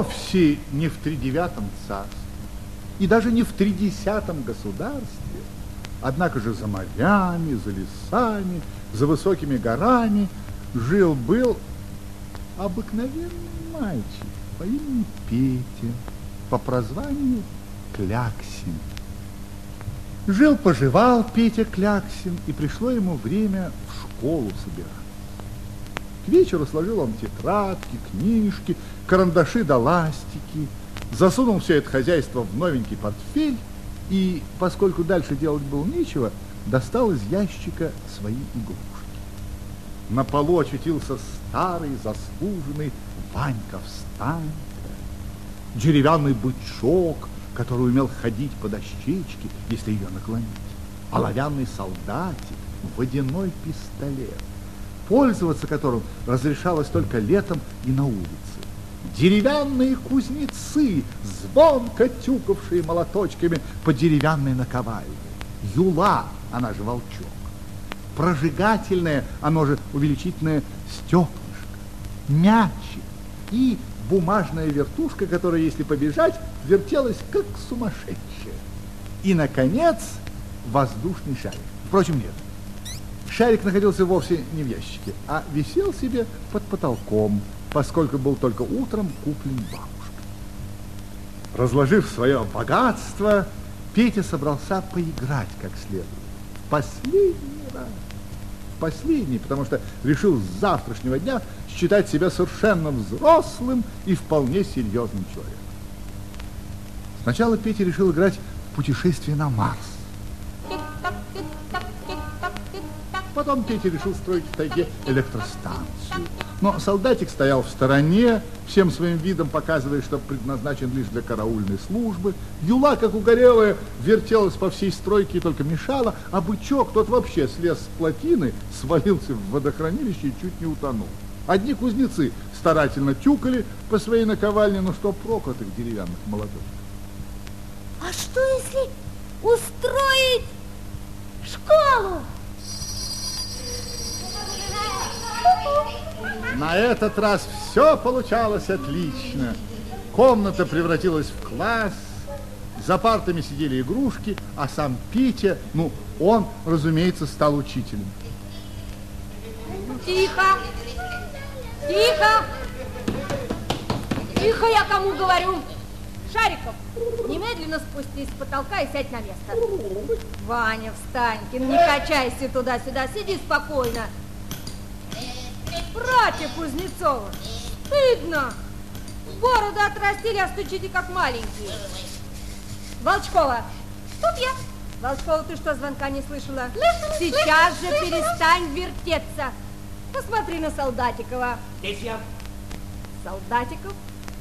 вовсе не в тридевятом царстве и даже не в тридесятом государстве, однако же за морями, за лесами, за высокими горами жил-был обыкновенный мальчик по имени Петя, по прозванию Кляксин. Жил-поживал Петя Кляксин, и пришло ему время в школу собираться. Вечеру сложил он тетрадки, книжки, карандаши да ластики, засунул все это хозяйство в новенький портфель и, поскольку дальше делать было нечего, достал из ящика свои игрушки. На полу очутился старый, заслуженный Ванька-встанька, деревянный бычок, который умел ходить по дощечке, если ее наклонить, оловянный солдатик, водяной пистолет, пользоваться которым разрешалось только летом и на улице. Деревянные кузнецы, звонко тюкавшие молоточками по деревянной наковальне. Юла, она же волчок. Прожигательное, оно же увеличительное стеклышко. Мячик и бумажная вертушка, которая, если побежать, вертелась как сумасшедшая. И, наконец, воздушный шарик. Впрочем, нет. Шарик находился вовсе не в ящике, а висел себе под потолком, поскольку был только утром куплен бабушкой. Разложив свое богатство, Петя собрался поиграть как следует. Последний раз. Последний, потому что решил с завтрашнего дня считать себя совершенно взрослым и вполне серьезным человеком. Сначала Петя решил играть в путешествие на Марс. Потом Петя решил строить в тайге электростанцию. Но солдатик стоял в стороне, всем своим видом показывая, что предназначен лишь для караульной службы. Юла, как угорелая, вертелась по всей стройке и только мешала, а бычок, тот вообще слез с плотины, свалился в водохранилище и чуть не утонул. Одни кузнецы старательно тюкали по своей наковальне, но что прок от их деревянных молотов? А что если устроить школу? На этот раз все получалось отлично. Комната превратилась в класс, за партами сидели игрушки, а сам Петя, ну, он, разумеется, стал учителем. Тихо! Тихо! Тихо, я кому говорю! Шариков, немедленно спустись с потолка и сядь на место. Ваня, Встанькин, не качайся туда-сюда, сиди спокойно. Братья Кузнецова, стыдно. Бороду отрастили, а стучите как маленькие. Волчкова, тут я. Волчкова, ты что, звонка не слышала? Сейчас же перестань вертеться. Посмотри на Солдатикова. Здесь я. Солдатиков,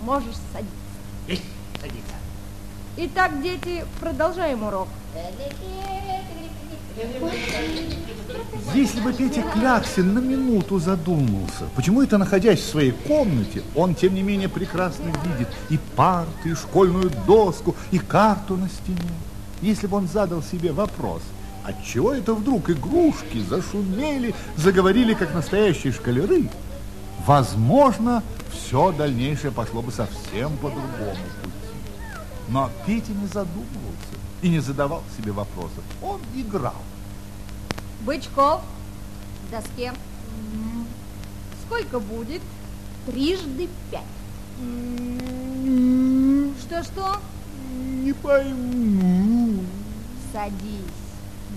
можешь садиться. Здесь садиться. Итак, дети, продолжаем урок. Если бы Петя Кляксин на минуту задумался, почему это, находясь в своей комнате, он, тем не менее, прекрасно видит и парты, и школьную доску, и карту на стене. Если бы он задал себе вопрос, отчего это вдруг игрушки зашумели, заговорили, как настоящие шкалеры, возможно, все дальнейшее пошло бы совсем по другому пути. Но Петя не задумывался и не задавал себе вопросов. Он играл. Бычков, к доске. Сколько будет? Трижды пять. Что-что? Не пойму. Садись.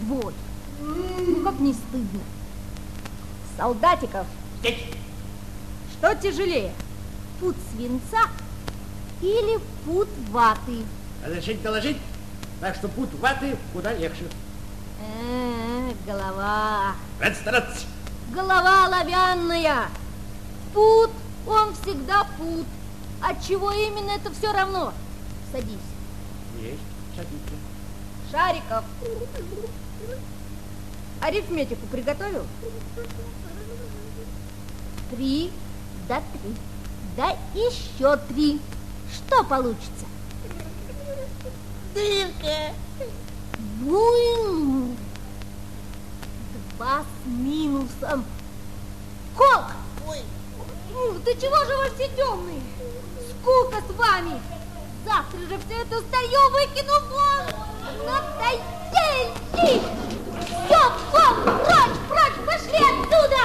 Двое. Ну, как не стыдно. Солдатиков, Здесь. что тяжелее? Пуд свинца или пуд ваты? Разрешить доложить? Так что путь ваты куда легче. Э, голова. Голова оловянная. Пуд, он всегда пуд. От чего именно это все равно? Садись. Есть. Садитесь. Шариков. Арифметику приготовил? Три, да три, да еще три. Что получится? Дырка. Ну, два с минусом. Кок! Ой, Ну, ты чего же вы все темные? Скука с ногами. Завтра же все это старье выкину вон! Надоели! Все, вон, прочь, прочь, пошли оттуда!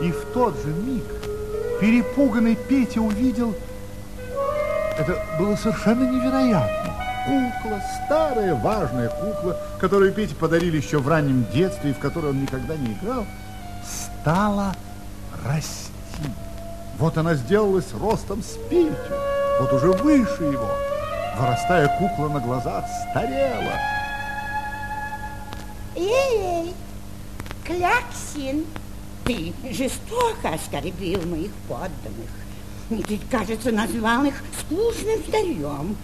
И в тот же миг перепуганный Петя увидел... Это было совершенно невероятно. Кукла, старая важная кукла, которую Пете подарили еще в раннем детстве и в которой он никогда не играл, стала расти. Вот она сделалась ростом с Петю, вот уже выше его. Вырастая кукла на глазах старела. Эй, Кляксин, ты жестоко оскорбил моих подданных. И Ты, кажется, назвал их скучным старьем.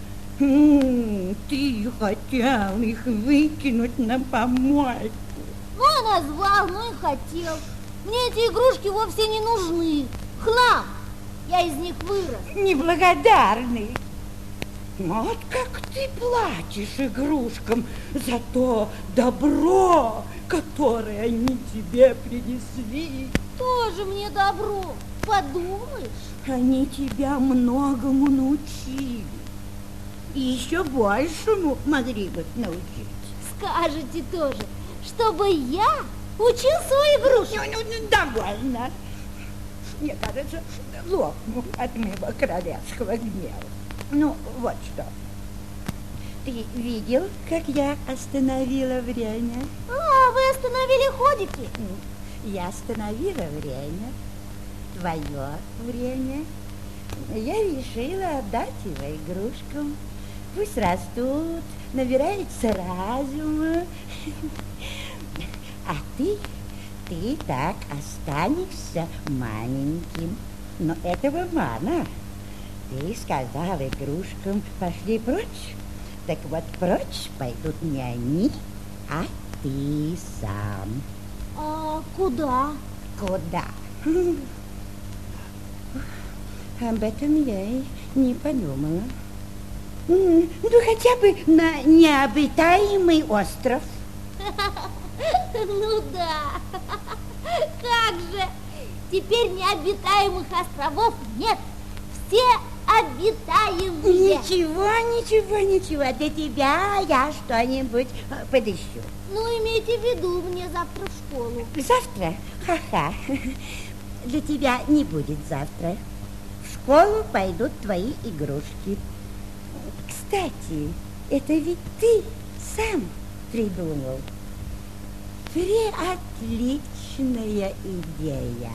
Ты хотел их выкинуть на помойку. Ну, и назвал, ну и хотел. Мне эти игрушки вовсе не нужны. Хлам! Я из них вырос. Неблагодарный. Вот как ты платишь игрушкам за то добро, которое они тебе принесли. Тоже мне добро. Подумаешь? Они тебя многому научили. И еще большему могли бы научить. Скажете тоже, чтобы я учил свои игрушки. Ну, ну, ну, довольно. Мне кажется, лопну от моего королевского гнева. Ну, вот что. Ты видел, как я остановила время? А, вы остановили ходики? Я остановила время, твое время. Я решила отдать его игрушкам. Пусть растут, набираются разума. А ты, ты так останешься маленьким. Но этого мало. Ты сказал игрушкам, пошли прочь. Так вот, прочь пойдут не они, а ты сам. А куда? Куда? Об этом я и не подумала. Ну, хотя бы на необитаемый остров. Ну да. Как же? Теперь необитаемых островов нет. Все обитаемые. Ничего, ничего, ничего. Для тебя я что-нибудь э, подыщу. Ну, имейте в виду, мне завтра в школу. Завтра? Ха-ха. Для тебя не будет завтра. В школу пойдут твои игрушки. Кстати, это ведь ты сам придумал. Преотличная идея.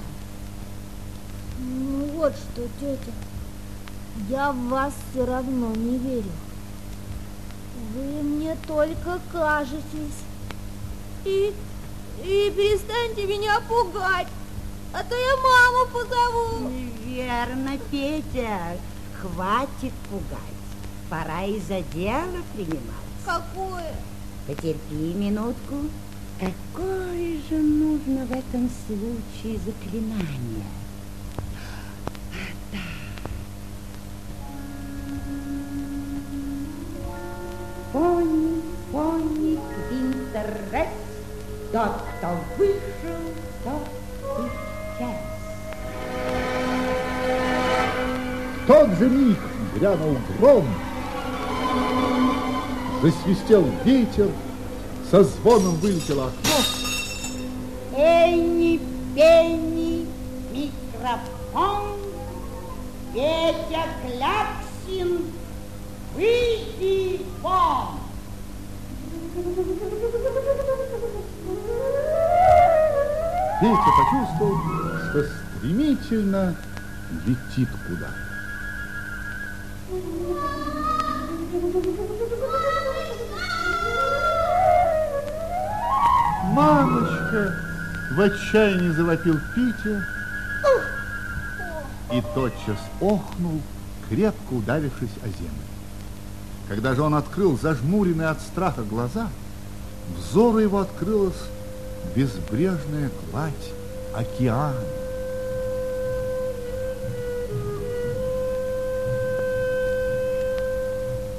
Ну вот что, тетя, я в вас все равно не верю. Вы мне только кажетесь. И, и перестаньте меня пугать, а то я маму позову. Верно, Петя. Хватит пугать. Пора и за дело приниматься. Какое? Потерпи минутку. Какое же нужно в этом случае заклинание? Квинтерес, тот, кто вышел, тот исчез. В тот же миг грянул гром, засвистел ветер, со звоном вылетело окно, Энни, Пенни, микрофон, Петя Кляксин, выйди вон! Петя почувствовал, что стремительно летит куда. Мамочка! В отчаянии завопил Петя и тотчас охнул, крепко ударившись о землю. Когда же он открыл зажмуренные от страха глаза, взору его открылась безбрежная гладь океана.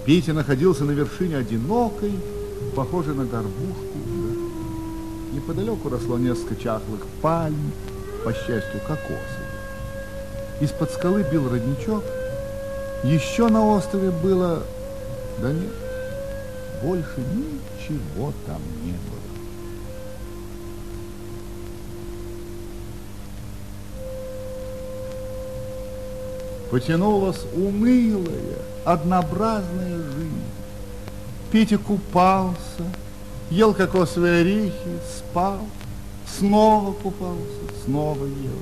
Петя находился на вершине одинокой, похожей на горбушку. Неподалеку росло несколько чахлых пальм, по счастью, кокосовых. Из-под скалы бил родничок. Еще на острове было... Да нет, больше ничего там не было. Потянулась унылая, однообразная жизнь. Петя купался, ел кокосовые орехи, спал, снова купался, снова ел.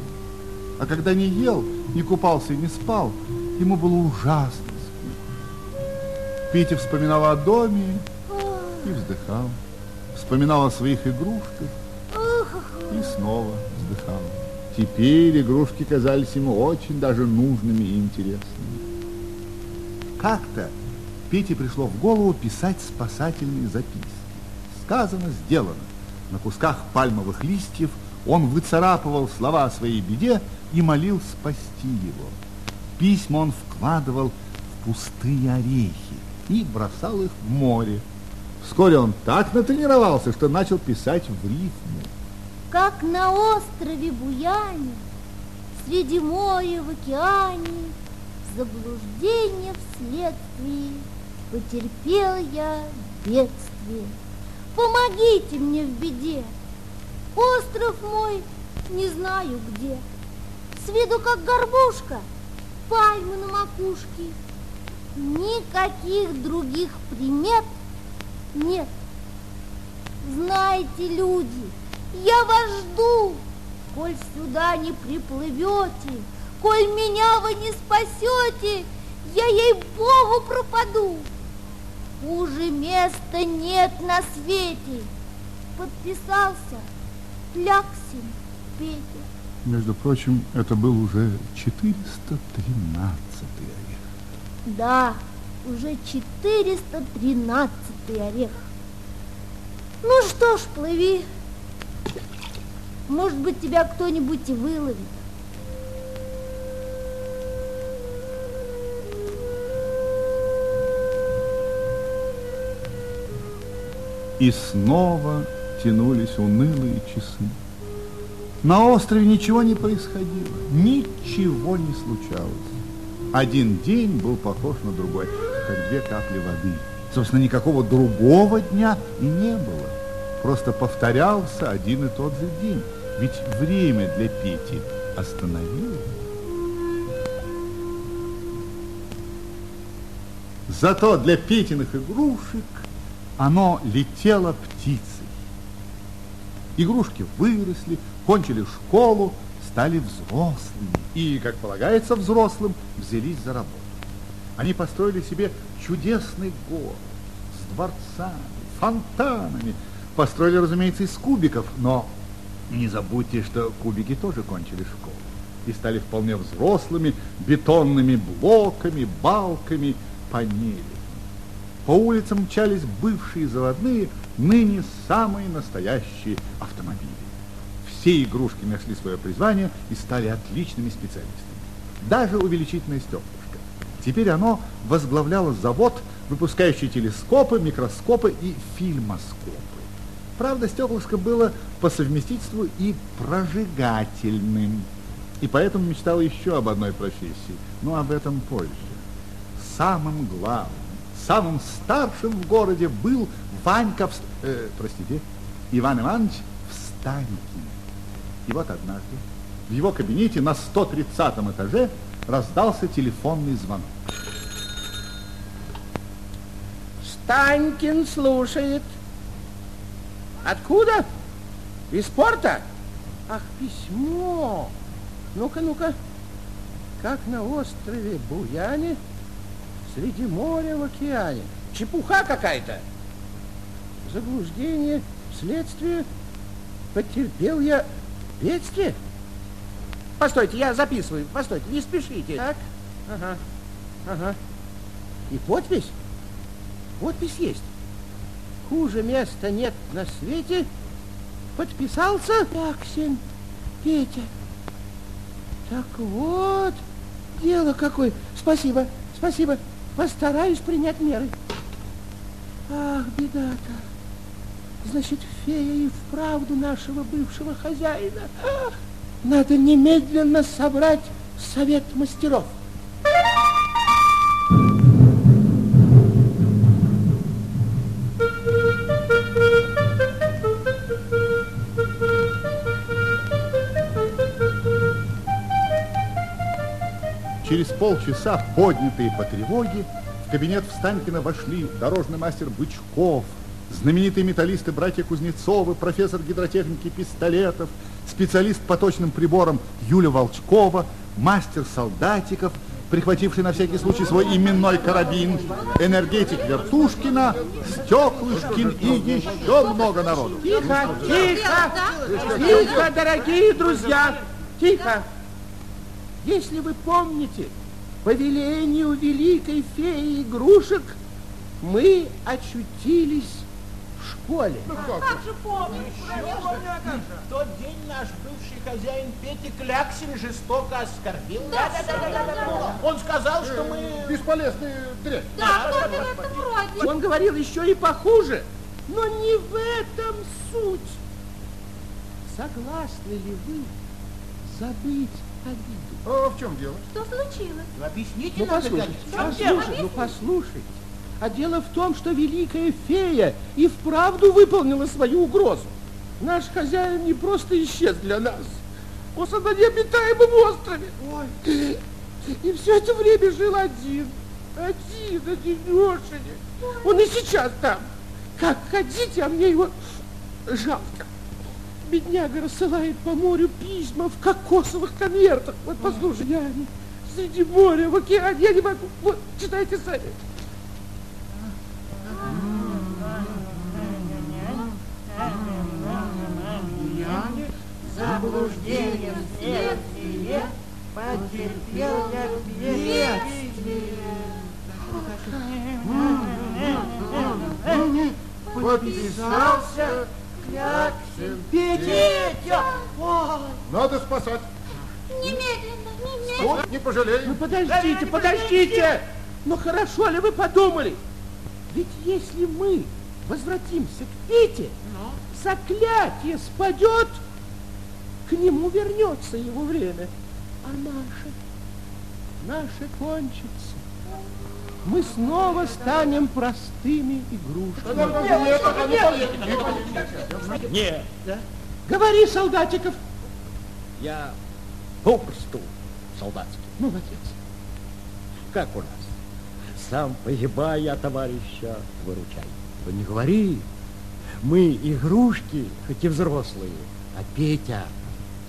А когда не ел, не купался и не спал, ему было ужасно скучно. Петя вспоминал о доме и вздыхал. Вспоминал о своих игрушках и снова вздыхал. Теперь игрушки казались ему очень даже нужными и интересными. Как-то Пете пришло в голову писать спасательные записки. Сказано, сделано. На кусках пальмовых листьев он выцарапывал слова о своей беде и молил спасти его. Письма он вкладывал в пустые орехи и бросал их в море. Вскоре он так натренировался, что начал писать в рифму. Как на острове Буяне, Среди моря в океане, Заблуждение вследствие Потерпел я бедствие. Помогите мне в беде, Остров мой не знаю где, С виду как горбушка, Пальмы на макушке, Никаких других примет нет. Знаете, люди, я вас жду, коль сюда не приплывете, коль меня вы не спасете, я ей-богу пропаду. Хуже места нет на свете. Подписался Пляксин Петя. Между прочим, это был уже 413 орех. Да, уже 413 орех. Ну что ж, плыви. Может быть, тебя кто-нибудь и выловит. И снова тянулись унылые часы. На острове ничего не происходило, ничего не случалось. Один день был похож на другой, как две капли воды. Собственно, никакого другого дня и не было. Просто повторялся один и тот же день. Ведь время для Пети остановилось. Зато для Петиных игрушек оно летело птицей. Игрушки выросли, кончили школу, стали взрослыми. И, как полагается взрослым, взялись за работу. Они построили себе чудесный город с дворцами, фонтанами. Построили, разумеется, из кубиков, но не забудьте, что кубики тоже кончили школу и стали вполне взрослыми бетонными блоками, балками, панелями. По улицам мчались бывшие заводные, ныне самые настоящие автомобили. Все игрушки нашли свое призвание и стали отличными специалистами. Даже увеличительное стеклышко. Теперь оно возглавляло завод, выпускающий телескопы, микроскопы и фильмоскопы. Правда, стеклышко было по совместительству и прожигательным. И поэтому мечтал еще об одной профессии, но об этом позже. Самым главным, самым старшим в городе был Ванька, Вст... э, простите, Иван Иванович Встанькин. И вот однажды в его кабинете на 130 этаже раздался телефонный звонок. Станькин слушает. Откуда? Из порта? Ах, письмо. Ну-ка, ну-ка. Как на острове Буяне, среди моря в океане. Чепуха какая-то. Заблуждение, следствие. Потерпел я бедствие. Постойте, я записываю. Постойте, не спешите. Так, ага, ага. И подпись? Подпись есть. Хуже места нет на свете. Подписался Таксин Петя. Так вот, дело какое. Спасибо, спасибо. Постараюсь принять меры. Ах, беда-то. Значит, фея и вправду нашего бывшего хозяина. Надо немедленно собрать совет мастеров. Через полчаса, поднятые по тревоге, в кабинет Встанькина вошли дорожный мастер Бычков, знаменитые металлисты братья Кузнецовы, профессор гидротехники Пистолетов, специалист по точным приборам Юля Волчкова, мастер солдатиков, прихвативший на всякий случай свой именной карабин, энергетик Вертушкина, Стеклышкин и еще много народу. Тихо, тихо, тихо, дорогие друзья, тихо. Если вы помните, по велению великой феи игрушек мы очутились в школе. Как же помню. В тот день наш бывший хозяин Петя Кляксин жестоко оскорбил нас. Он сказал, что мы... Бесполезный дрянь. Да, что-то в этом роде. Он говорил еще и похуже, но не в этом суть. Согласны ли вы забыть обиду? А в чем дело? Что случилось? Объясните Ну, нам, послушайте, Виталий. послушайте, ну, послушайте. А дело в том, что великая фея и вправду выполнила свою угрозу. Наш хозяин не просто исчез для нас. Он на необитаемом острове. И все это время жил один. Один, одинешенек. Он и сейчас там. Как хотите, а мне его жалко. Бедняга рассылает по морю письма в кокосовых конвертах. Вот послушай, я среди моря, в океане, я не могу. Вот, читайте сами. Заблуждение вследствие потерпел я бедствие. Подписался Кляксин. Петя! Надо спасать. Немедленно, немедленно. Тут не пожалеем. Ну подождите, подождите! Но хорошо ли вы подумали? Ведь если мы возвратимся к Пете, заклятие спадет, к нему вернется его время. А наше, наше кончится. Мы снова станем простыми игрушками. Нет, Говори, солдатиков. я попросту солдатский. Молодец. Как у нас? Сам погибай, а товарища выручай. Да не говори. Мы игрушки, хоть и взрослые, а Петя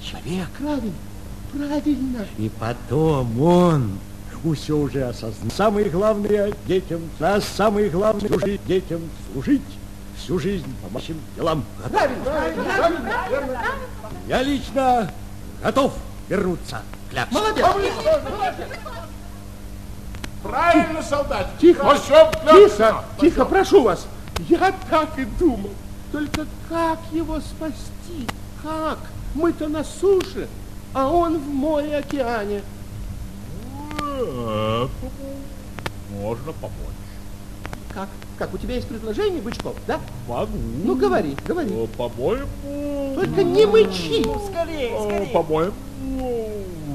человек. Правильно, правильно. И потом он все уже осознал. Самое главное детям, нас самое главное служить детям, служить всю жизнь помочь им делам. Я лично готов вернуться к Кляксу. Молодец. Правильно, солдат. Тихо, к тихо, тихо, прошу вас. Я так и думал. Только как его спасти? Как? Мы-то на суше, а он в море-океане. Можно помочь. Как? Как, у тебя есть предложение, Бычков, да? Могу. Ну, говори, говори. Э, По-моему... Только не мычи. э, По-моему,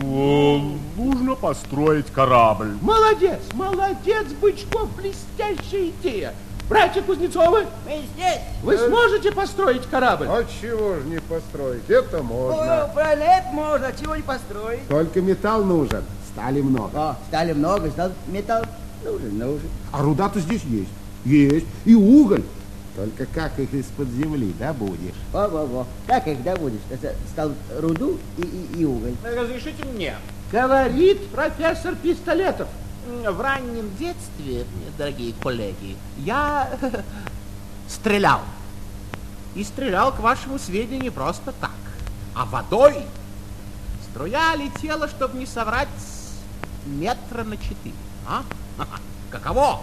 э, нужно построить корабль. Молодец, молодец, Бычков, блестящая идея. Братья Кузнецовы, мы здесь. вы сможете построить корабль? А чего же не построить? Это О, можно. правильно, это можно, чего не построить? Только металл нужен. Стали много. О, стали много, стал металл нужен, нужен. А руда-то здесь есть. Есть. И уголь. Только как их из-под земли добудешь? Во-во-во, как их добудешь? Это стал руду и, и, и уголь. Разрешите мне. Говорит профессор Пистолетов. В раннем детстве, дорогие коллеги, я стрелял. И стрелял, к вашему сведению, не просто так, а водой. Струя летела, чтобы не соврать, метра на четыре. А? Каково?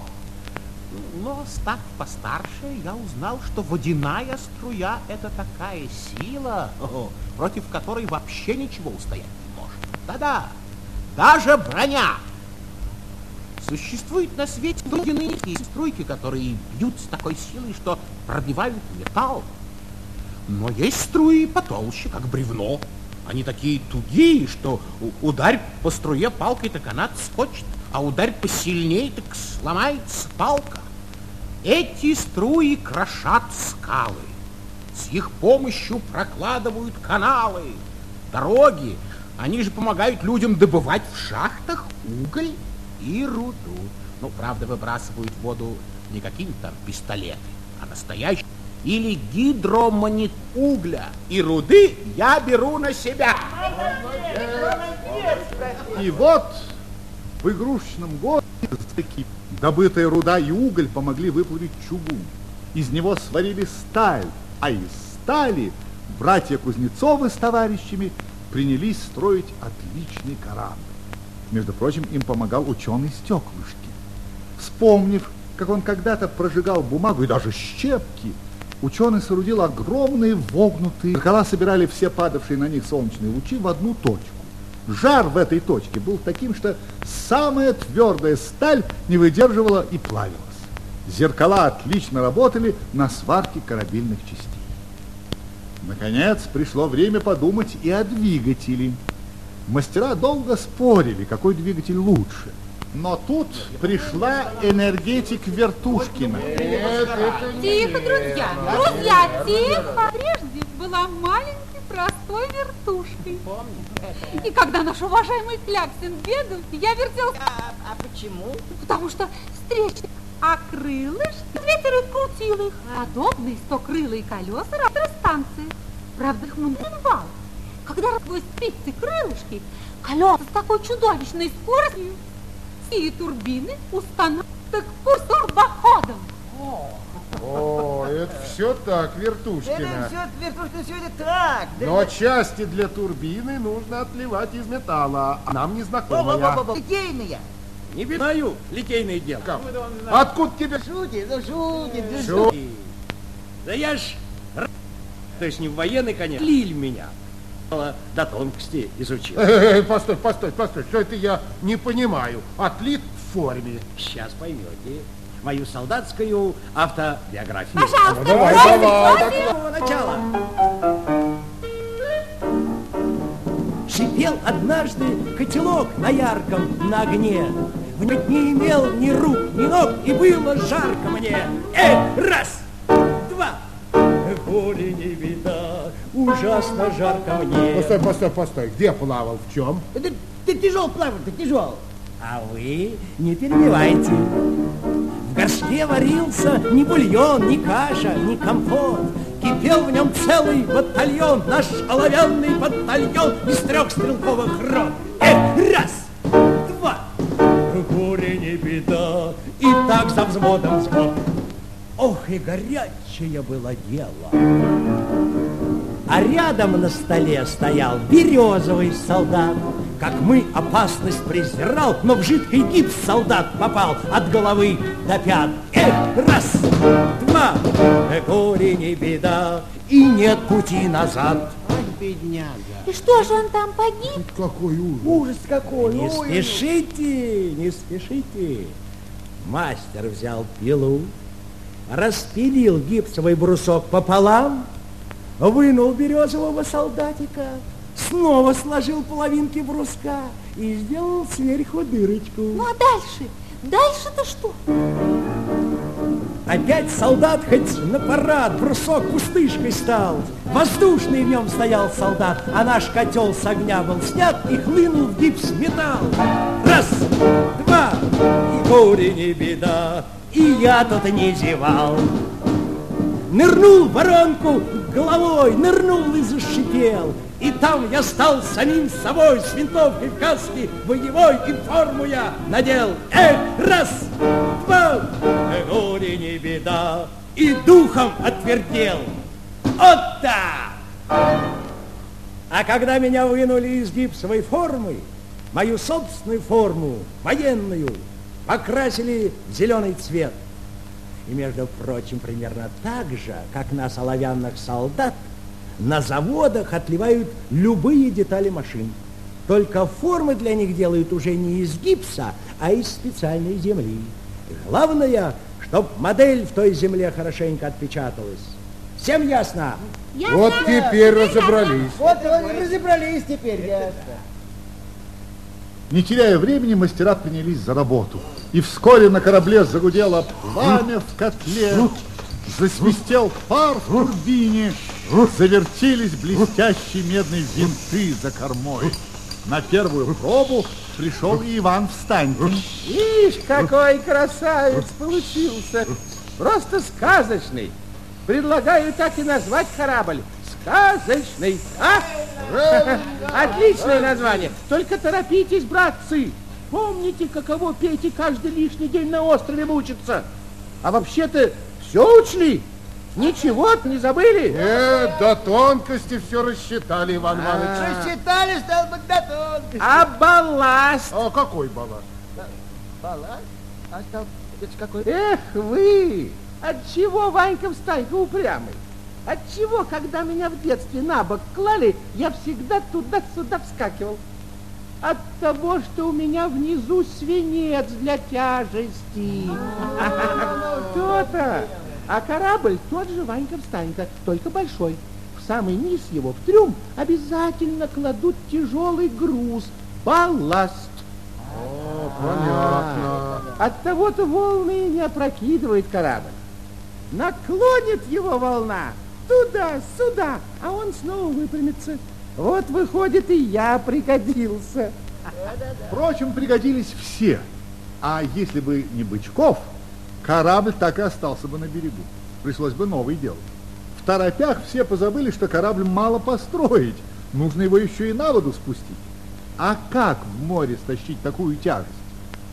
Но, став постарше, я узнал, что водяная струя — это такая сила, против которой вообще ничего устоять не может. Да-да, даже броня Существуют на свете другие струйки, которые бьют с такой силой, что пробивают металл. Но есть струи потолще, как бревно. Они такие тугие, что ударь по струе палкой, так она скочит, а ударь посильнее, так сломается палка. Эти струи крошат скалы. С их помощью прокладывают каналы, дороги. Они же помогают людям добывать в шахтах уголь и руду. Ну, правда, выбрасывают в воду не какие-то там пистолеты, а настоящие. Или гидромонит угля и руды я беру на себя. И вот в игрушечном городе добытая руда и уголь помогли выплавить чугун. Из него сварили сталь, а из стали братья Кузнецовы с товарищами принялись строить отличный корабль. Между прочим, им помогал ученый Стеклышки. Вспомнив, как он когда-то прожигал бумагу и даже щепки, ученый соорудил огромные вогнутые. Зеркала собирали все падавшие на них солнечные лучи в одну точку. Жар в этой точке был таким, что самая твердая сталь не выдерживала и плавилась. Зеркала отлично работали на сварке корабельных частей. Наконец пришло время подумать и о двигателе. Мастера долго спорили, какой двигатель лучше. Но тут пришла энергетик Вертушкина. Тихо, друзья, друзья, тихо. Прежде была маленькая простой вертушкой. И когда наш уважаемый Кляксин бегал, я вертел... А, а почему? Потому что встреча а крылышки ветер крутил их. Подобные стокрылые колеса электростанции. Правда, их много Когда сквозь спицы крылышки, колеса с такой чудовищной скоростью, и турбины установят курс турбоходом. О, это все так, Вертушкина. Это все, Вертушкина, все это так. Да Но это... части для турбины нужно отливать из металла, а нам не знакомая. Литейная. Не знаю литейное дело. Как? Откуда тебе? Шутит, ну шутит, ну шутит. Да я ж... То есть не в военный, конечно, лиль меня. До тонкости изучил. Э, постой, постой, постой. Что это я не понимаю? Отлит в форме. Сейчас поймете мою солдатскую автобиографию. Пожалуйста, ну, давай, давай. Самого начала. Шипел однажды котелок на ярком на огне. В нем не имел ни рук, ни ног, и было жарко мне. Эй, раз, горе не беда, ужасно жарко мне. Постой, постой, постой, где плавал, в чем? Ты, ты тяжел плавал, ты тяжел. А вы не перебивайте. В горшке варился ни бульон, ни каша, ни компот. Кипел в нем целый батальон, наш оловянный батальон из трех стрелковых рот. Эх, раз, два, горе не беда, и так за взводом взвод. Ох, и горячее было дело. А рядом на столе стоял березовый солдат, как мы опасность презирал, но в жидкий гипс солдат попал от головы до пят. Эх, раз, два, горе не беда, и нет пути назад. Ай, бедняга. И что же он там погиб? Какой ужас. Ужас какой. Не спешите, не спешите. Мастер взял пилу, распилил гипсовый брусок пополам, вынул березового солдатика, снова сложил половинки бруска и сделал сверху дырочку. Ну а дальше? Дальше-то что? Опять солдат хоть на парад, брусок пустышкой стал. Воздушный в нем стоял солдат, а наш котел с огня был снят и хлынул в гипс металл. Раз, два, и горе не беда, и я тут не зевал. Нырнул в воронку головой, нырнул и зашипел. И там я стал самим собой, с винтовкой в каске, боевой и форму я надел. Эх, раз, два, горе не беда, и духом отвердел. Вот так! А когда меня вынули из гипсовой формы, мою собственную форму, военную, покрасили в зеленый цвет. И, между прочим, примерно так же, как на оловянных солдат, на заводах отливают любые детали машин. Только формы для них делают уже не из гипса, а из специальной земли. И главное, чтоб модель в той земле хорошенько отпечаталась. Всем ясно? Ясно? Вот теперь разобрались. Вот разобрались теперь, ясно. Не теряя времени, мастера принялись за работу. И вскоре на корабле загудело пламя в котле, засвистел пар в турбине, завертелись блестящие медные винты за кормой. На первую пробу пришел и Иван Встанькин. Ишь, какой красавец получился. Просто сказочный. Предлагаю так и назвать корабль. Сказочный. А? Отличное название. Только торопитесь, братцы. Помните, каково Пете каждый лишний день на острове мучиться? А вообще-то все учли? Ничего не забыли? Э, до тонкости все рассчитали, Иван Иванович. Рассчитали, стал быть, до тонкости. А балласт? А какой балласт? Балласт? А стал это какой? Эх вы! Отчего Ванька встанька упрямый? Отчего, когда меня в детстве на бок клали, я всегда туда-сюда вскакивал? От того, что у меня внизу свинец для тяжести. То-то. А корабль тот же Ванька-встанька, только большой. В самый низ его, в трюм, обязательно кладут тяжелый груз, балласт. О, понятно. От того-то волны и не опрокидывает корабль. Наклонит его волна туда-сюда, а он снова выпрямится. Вот выходит и я пригодился. Впрочем, пригодились все. А если бы не Бычков, корабль так и остался бы на берегу. Пришлось бы новый делать. В торопях все позабыли, что корабль мало построить. Нужно его еще и на воду спустить. А как в море стащить такую тяжесть?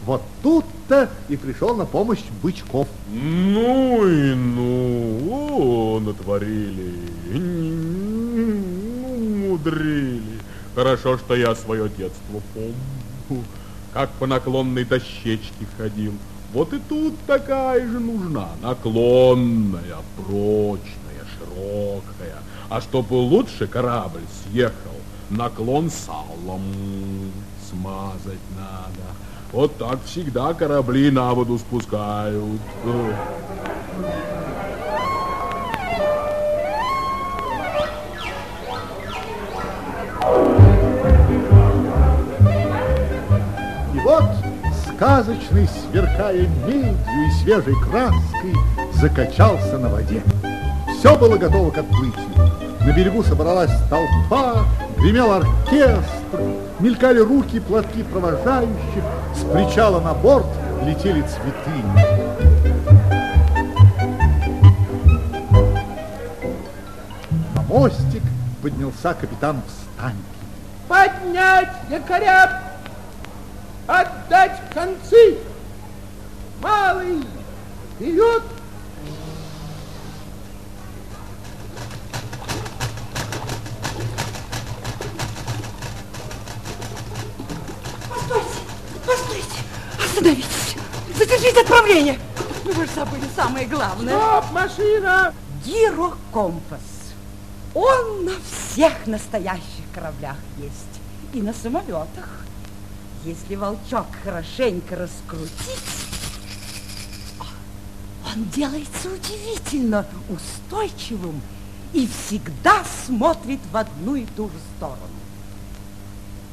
Вот тут-то и пришел на помощь Бычков. Ну и ну, о, натворили, мудрили. Хорошо, что я свое детство помню, как по наклонной дощечке ходил. Вот и тут такая же нужна, наклонная, прочная, широкая. А чтобы лучше корабль съехал, наклон салом смазать надо. Вот так всегда корабли на воду спускают. Сказочный, сверкая медью и свежей краской, закачался на воде. Все было готово к отплытию. На берегу собралась толпа, гремел оркестр, мелькали руки платки провожающих, с причала на борт летели цветы. На мостик поднялся капитан Встанькин. Поднять якоря, отдать концы. Малый, вперед! Постойте, постойте, остановитесь, задержите отправление. Ну, вы же забыли самое главное. Стоп, машина! Гирокомпас. Он на всех настоящих кораблях есть. И на самолетах. Если волчок хорошенько раскрутить, он делается удивительно устойчивым и всегда смотрит в одну и ту же сторону.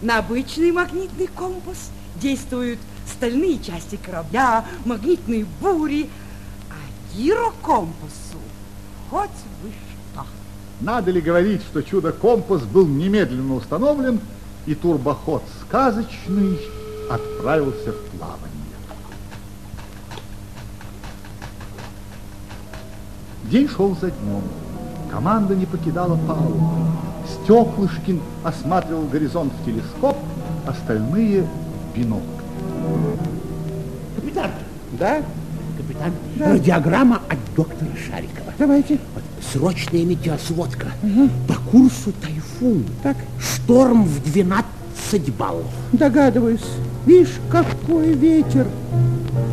На обычный магнитный компас действуют стальные части корабля, магнитные бури, а гирокомпасу хоть бы что. Надо ли говорить, что чудо-компас был немедленно установлен, и турбоход сказочный отправился в плавание. День шел за днем. Команда не покидала палубу. Стеклышкин осматривал горизонт в телескоп, остальные в бинокль. Капитан, Да? капитан, радиограмма от доктора Шарикова. Давайте. Вот, срочная метеосводка. По курсу тайфун. Так. Шторм в 12 баллов. Догадываюсь. Видишь, какой ветер.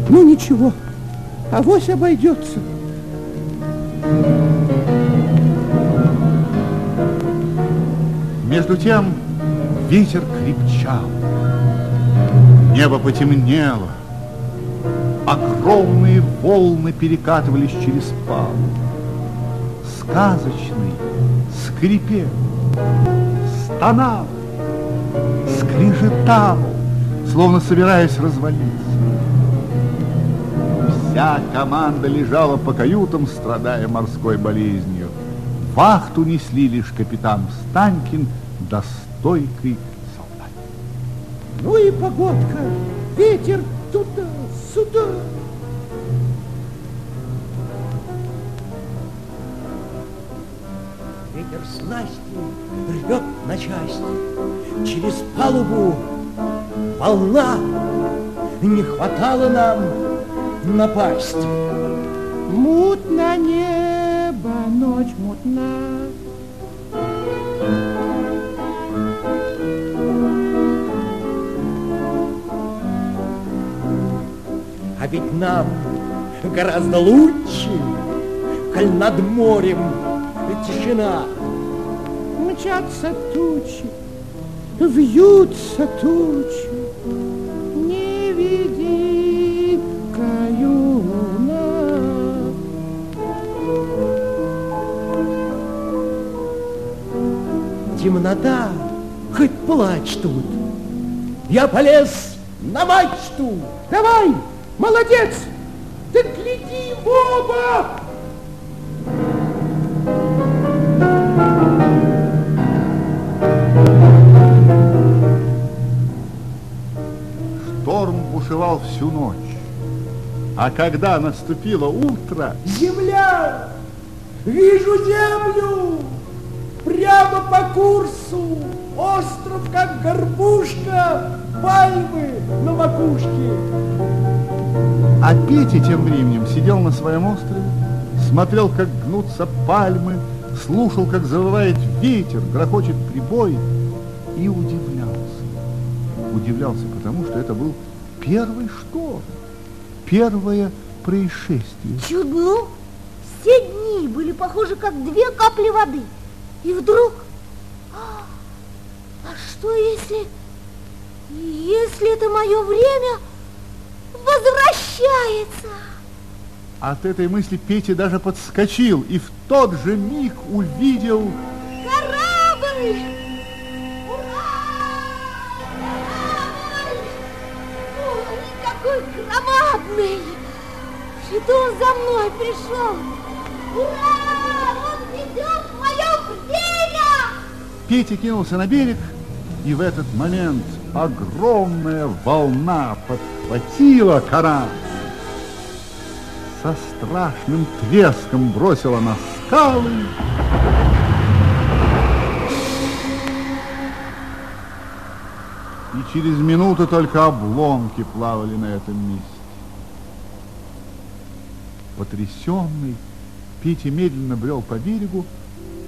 Ну, ничего. Авось обойдется. Между тем, Ветер крепчал, небо потемнело, огромные волны перекатывались через палубу. Сказочный скрипел, стонал, скрежетал, словно собираясь развалиться. Вся команда лежала по каютам, страдая морской болезнью. Вахту несли лишь капитан Станькин да стойкий солдат. Ну и погодка, ветер туда, сюда. Ветер снасти рвет на части. Через палубу волна. Не хватало нам напасть. Мутно небо, ночь мутна. А ведь нам гораздо лучше, коль над морем тишина. Мчатся тучи, вьются тучи, не веди каюна. Темнота, хоть плачь тут. Я полез на мачту. Давай, молодец, бушевал всю ночь. А когда наступило утро, Земля! Вижу землю! Прямо по курсу! Остров, как горбушка! Пальмы на макушке! а Петя тем временем сидел на своем острове, смотрел, как гнутся пальмы, слушал, как завывает ветер, грохочет прибой и удивлялся. Удивлялся потому, что это был первый шторм, первое происшествие. Чудно. Все дни были похожи, как две капли воды. И вдруг... А, а что если... Если это мое время возвращается? От этой мысли Петя даже подскочил и в тот же миг увидел... Корабль! Что он за мной пришел? Ура! Он ведет мое время! Петя кинулся на берег, и в этот момент огромная волна подхватила корабль. Со страшным треском бросила на скалы. И через минуту только обломки плавали на этом месте. Потрясенный, Петя медленно брел по берегу,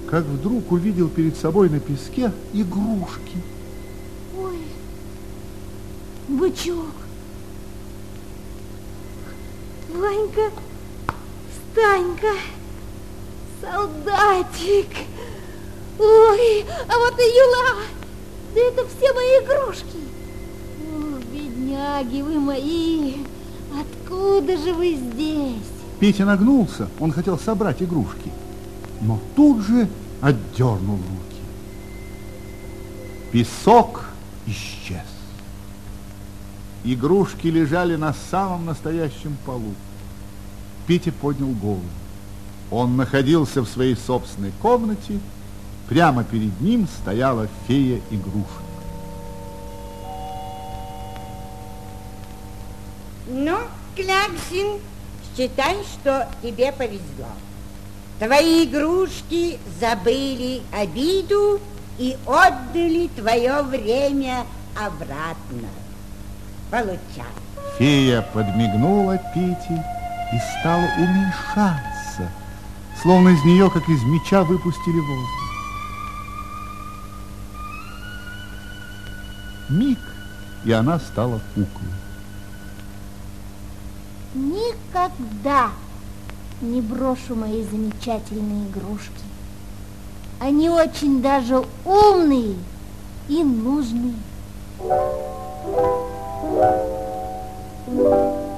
как вдруг увидел перед собой на песке игрушки. Ой, бычок. Ванька, Станька, солдатик. Ой, а вот и Юла. Да это все мои игрушки. О, бедняги вы мои. Откуда же вы здесь? Петя нагнулся, он хотел собрать игрушки, но тут же отдернул руки. Песок исчез. Игрушки лежали на самом настоящем полу. Петя поднял голову. Он находился в своей собственной комнате. Прямо перед ним стояла фея игрушек. Ну, Кляксин, считай, что тебе повезло. Твои игрушки забыли обиду и отдали твое время обратно. Получай. Фея подмигнула Пете и стала уменьшаться, словно из нее, как из меча, выпустили воздух. Миг, и она стала куклой никогда не брошу мои замечательные игрушки. Они очень даже умные и нужные. Thank you.